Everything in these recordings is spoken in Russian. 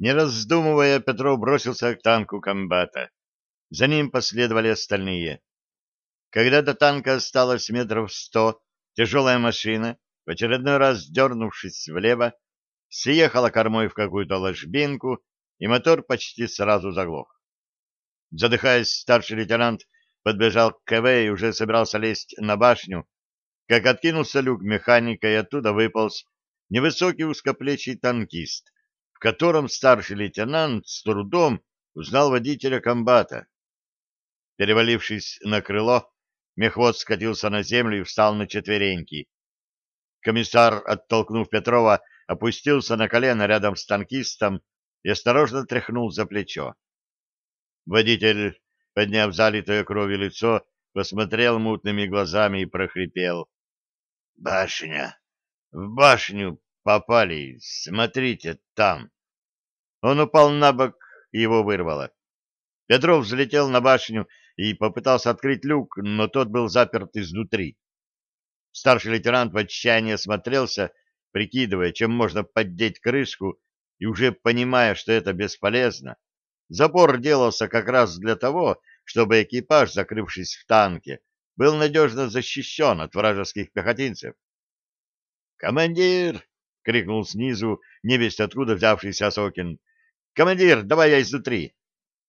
Не раздумывая, Петров бросился к танку комбата. За ним последовали остальные. Когда до танка осталось метров сто, тяжелая машина, в очередной раз дернувшись влево, съехала кормой в какую-то ложбинку, и мотор почти сразу заглох. Задыхаясь, старший лейтенант подбежал к КВ и уже собирался лезть на башню, как откинулся люк механика, и оттуда выполз невысокий узкоплечий танкист, котором старший лейтенант с трудом узнал водителя комбата. Перевалившись на крыло, мехвод скатился на землю и встал на четвереньки. Комиссар, оттолкнув Петрова, опустился на колено рядом с танкистом и осторожно тряхнул за плечо. Водитель, подняв залитое кровью лицо, посмотрел мутными глазами и прохрипел. — Башня! В башню попали! Смотрите, там! Он упал на бок, его вырвало. Петров взлетел на башню и попытался открыть люк, но тот был заперт изнутри. Старший лейтенант в отчаянии осмотрелся, прикидывая, чем можно поддеть крышку, и уже понимая, что это бесполезно, Запор делался как раз для того, чтобы экипаж, закрывшись в танке, был надежно защищен от вражеских пехотинцев. «Командир!» — крикнул снизу невесть откуда взявшийся Осокин. «Командир, давай я изнутри!»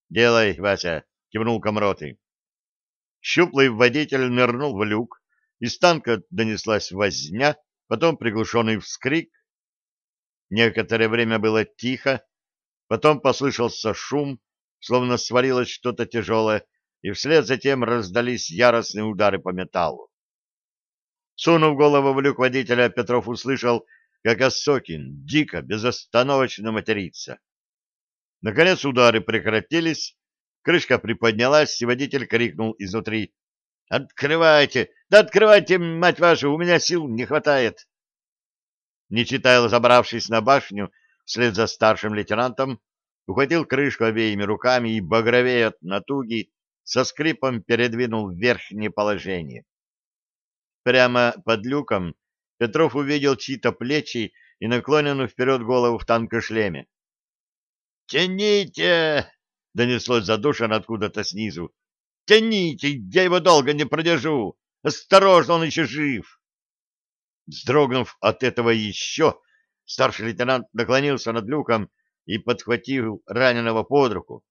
«Делай, Вася!» — кивнул Комроты. Щуплый водитель нырнул в люк, из танка донеслась возня, потом приглушенный вскрик. Некоторое время было тихо, Потом послышался шум, словно свалилось что-то тяжелое, и вслед за тем раздались яростные удары по металлу. Сунув голову в люк водителя, Петров услышал, как Осокин дико, безостановочно матерится. Наконец удары прекратились, крышка приподнялась, и водитель крикнул изнутри. «Открывайте! Да открывайте, мать вашу, у меня сил не хватает!» Нечитайло забравшись на башню, вслед за старшим лейтенантом, ухватил крышку обеими руками и, багровея от натуги, со скрипом передвинул в верхнее положение. Прямо под люком Петров увидел чьи-то плечи и наклоненную вперед голову в танкошлеме. «Тяните!» — донеслось задушенно откуда-то снизу. «Тяните! Я его долго не продержу! Осторожно, он еще жив!» Вздрогнув от этого еще, Старший лейтенант наклонился над люком и подхватил раненого под руку.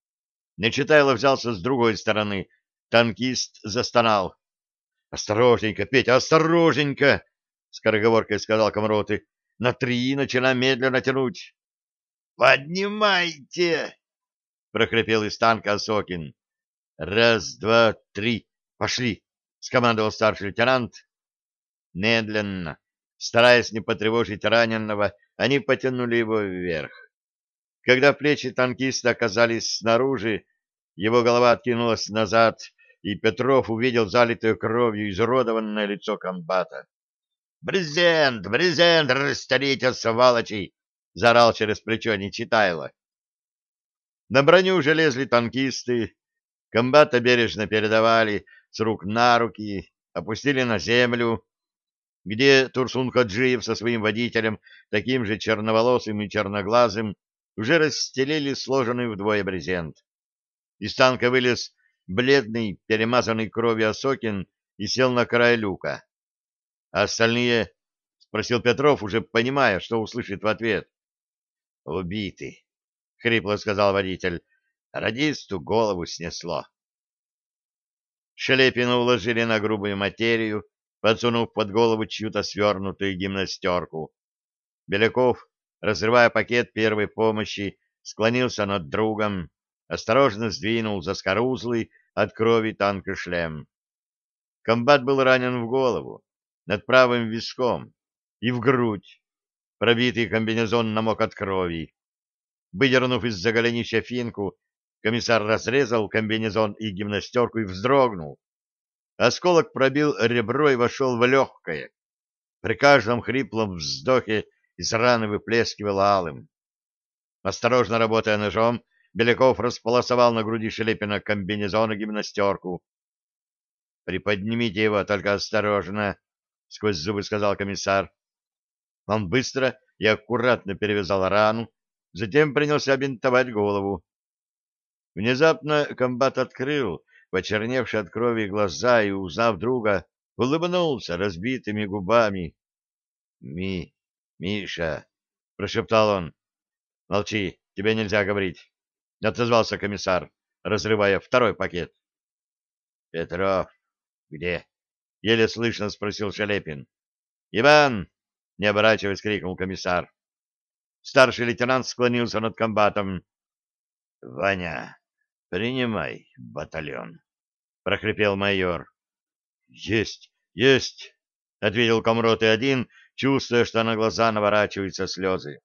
Нечитайло взялся с другой стороны. Танкист застонал. — Осторожненько, Петя, осторожненько! — скороговоркой сказал комроты. — На три начинаем медленно тянуть. — Поднимайте! — прохрипел из танка Осокин. — Раз, два, три, пошли! — скомандовал старший лейтенант. Медленно, стараясь не потревожить раненого, они потянули его вверх. Когда плечи танкиста оказались снаружи, его голова откинулась назад, и Петров увидел залитое кровью изуродованное лицо комбата. «Брезент! Брезент! Расстарите, сволочи!» — заорал через плечо Нечитайло. На броню уже лезли танкисты. Комбата бережно передавали с рук на руки, опустили на землю, где Турсун Хаджиев со своим водителем, таким же черноволосым и черноглазым, уже расстелили сложенный вдвое брезент. Из танка вылез бледный, перемазанный кровью Осокин и сел на край люка. А остальные, — спросил Петров, уже понимая, что услышит в ответ. — Убиты, — хрипло сказал водитель. Радисту голову снесло. Шелепина уложили на грубую материю, подсунув под голову чью-то свернутую гимнастерку. Беляков, разрывая пакет первой помощи, склонился над другом, осторожно сдвинул заскорузлый от крови танка шлем. Комбат был ранен в голову, над правым виском и в грудь. Пробитый комбинезон намок от крови. Выдернув из-за голенища финку, комиссар разрезал комбинезон и гимнастерку и вздрогнул. Осколок пробил ребро и вошел в легкое. При каждом хриплом вздохе из раны выплескивал алым. Осторожно работая ножом, Беляков располосовал на груди Шелепина комбинезон и гимнастерку. — Приподнимите его, только осторожно, — сквозь зубы сказал комиссар. Он быстро и аккуратно перевязал рану, затем принялся бинтовать голову. Внезапно комбат открыл почерневшие от крови глаза и, узнав друга, улыбнулся разбитыми губами. — Ми, Миша, — прошептал он. — Молчи, тебе нельзя говорить, — отозвался комиссар, разрывая второй пакет. — Петров, где? — еле слышно спросил Шалепин. — Иван! — не оборачиваясь, крикнул комиссар. Старший лейтенант склонился над комбатом. — Ваня, принимай батальон, — прохрипел майор. — Есть, есть, — ответил комрот и один, чувствуя, что на глаза наворачиваются слезы.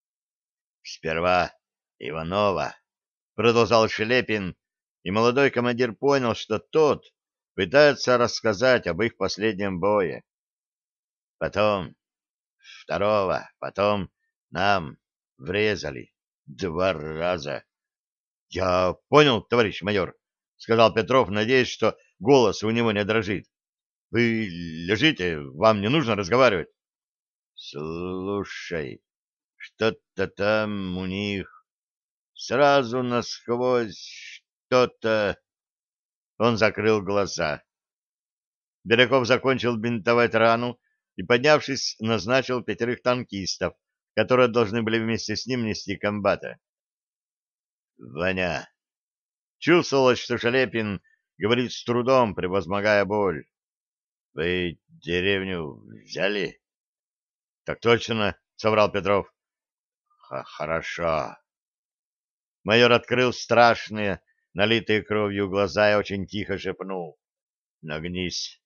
— Сперва Иванова, — продолжал Шелепин, и молодой командир понял, что тот пытается рассказать об их последнем бое. Потом второго, потом нам врезали два раза. — Я понял, товарищ майор, — сказал Петров, надеясь, что голос у него не дрожит. — Вы лежите, вам не нужно разговаривать. — Слушай, что-то там у них сразу насквозь что-то... Он закрыл глаза. Беляков закончил бинтовать рану и, поднявшись, назначил пятерых танкистов, которые должны были вместе с ним нести комбата. Ваня. Чувствовалось, что Шалепин говорит с трудом, превозмогая боль. Вы деревню взяли? Так точно, соврал Петров. Хорошо. Майор открыл страшные, налитые кровью глаза и очень тихо шепнул. Нагнись.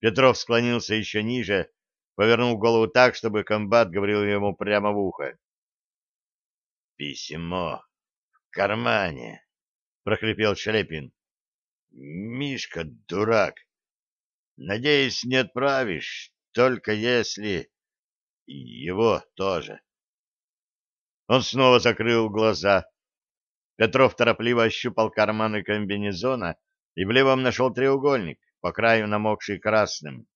Петров склонился еще ниже, повернул голову так, чтобы комбат говорил ему прямо в ухо. «Письмо в кармане», — прохрипел Шелепин. «Мишка, дурак! Надеюсь, не отправишь, только если... его тоже». Он снова закрыл глаза. Петров торопливо ощупал карманы комбинезона и в левом нашел треугольник, по краю намокший красным.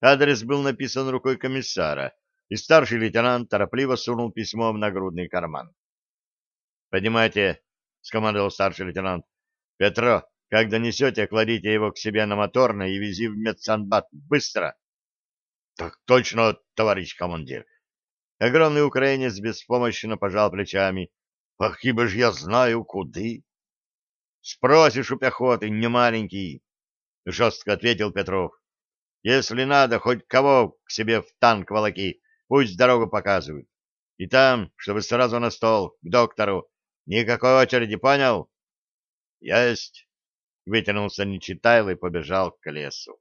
Адрес был написан рукой комиссара, и старший лейтенант торопливо сунул письмо в нагрудный карман. «Поднимайте», — скомандовал старший лейтенант. «Петро, как донесете, кладите его к себе на моторное и вези в медсанбат. Быстро!» «Так точно, товарищ командир!» Огромный украинец беспомощно пожал плечами. «Ах, ибо ж я знаю, куды!» «Спросишь у пехоты, не маленький!» — жестко ответил Петров. Если надо, хоть кого к себе в танк волоки, пусть дорогу показывают. И там, чтобы сразу на стол, к доктору. Никакой очереди, понял? Есть. Вытянулся Нечитайл и побежал к лесу.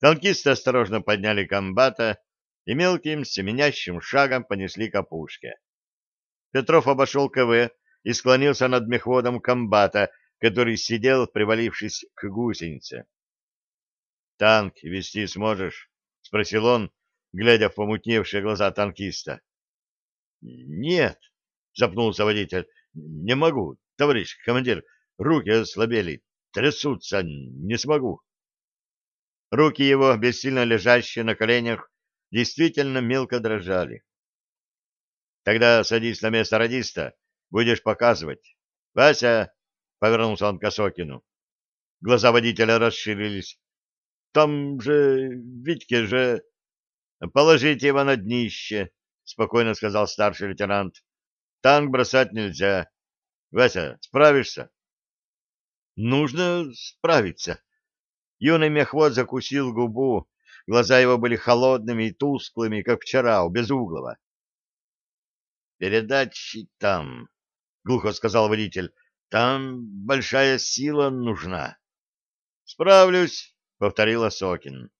Танкисты осторожно подняли комбата и мелким семенящим шагом понесли к опушке. Петров обошел КВ и склонился над мехводом комбата, который сидел, привалившись к гусенице. Танк вести сможешь? — спросил он, глядя в помутневшие глаза танкиста. — Нет, — запнулся водитель, — не могу, товарищ командир, руки ослабели, трясутся, не смогу. Руки его, бессильно лежащие на коленях, действительно мелко дрожали. — Тогда садись на место радиста, будешь показывать. — Вася! — повернулся он к Осокину. Глаза водителя расширились. Там же, Витьке же... Положите его на днище, спокойно сказал старший лейтенант. Танк бросать нельзя. Вася, справишься? Нужно справиться. Юный мехвод закусил губу. Глаза его были холодными и тусклыми, как вчера у Безуглова. «Передачи там», — глухо сказал водитель. «Там большая сила нужна». «Справлюсь», — повторил Осокин.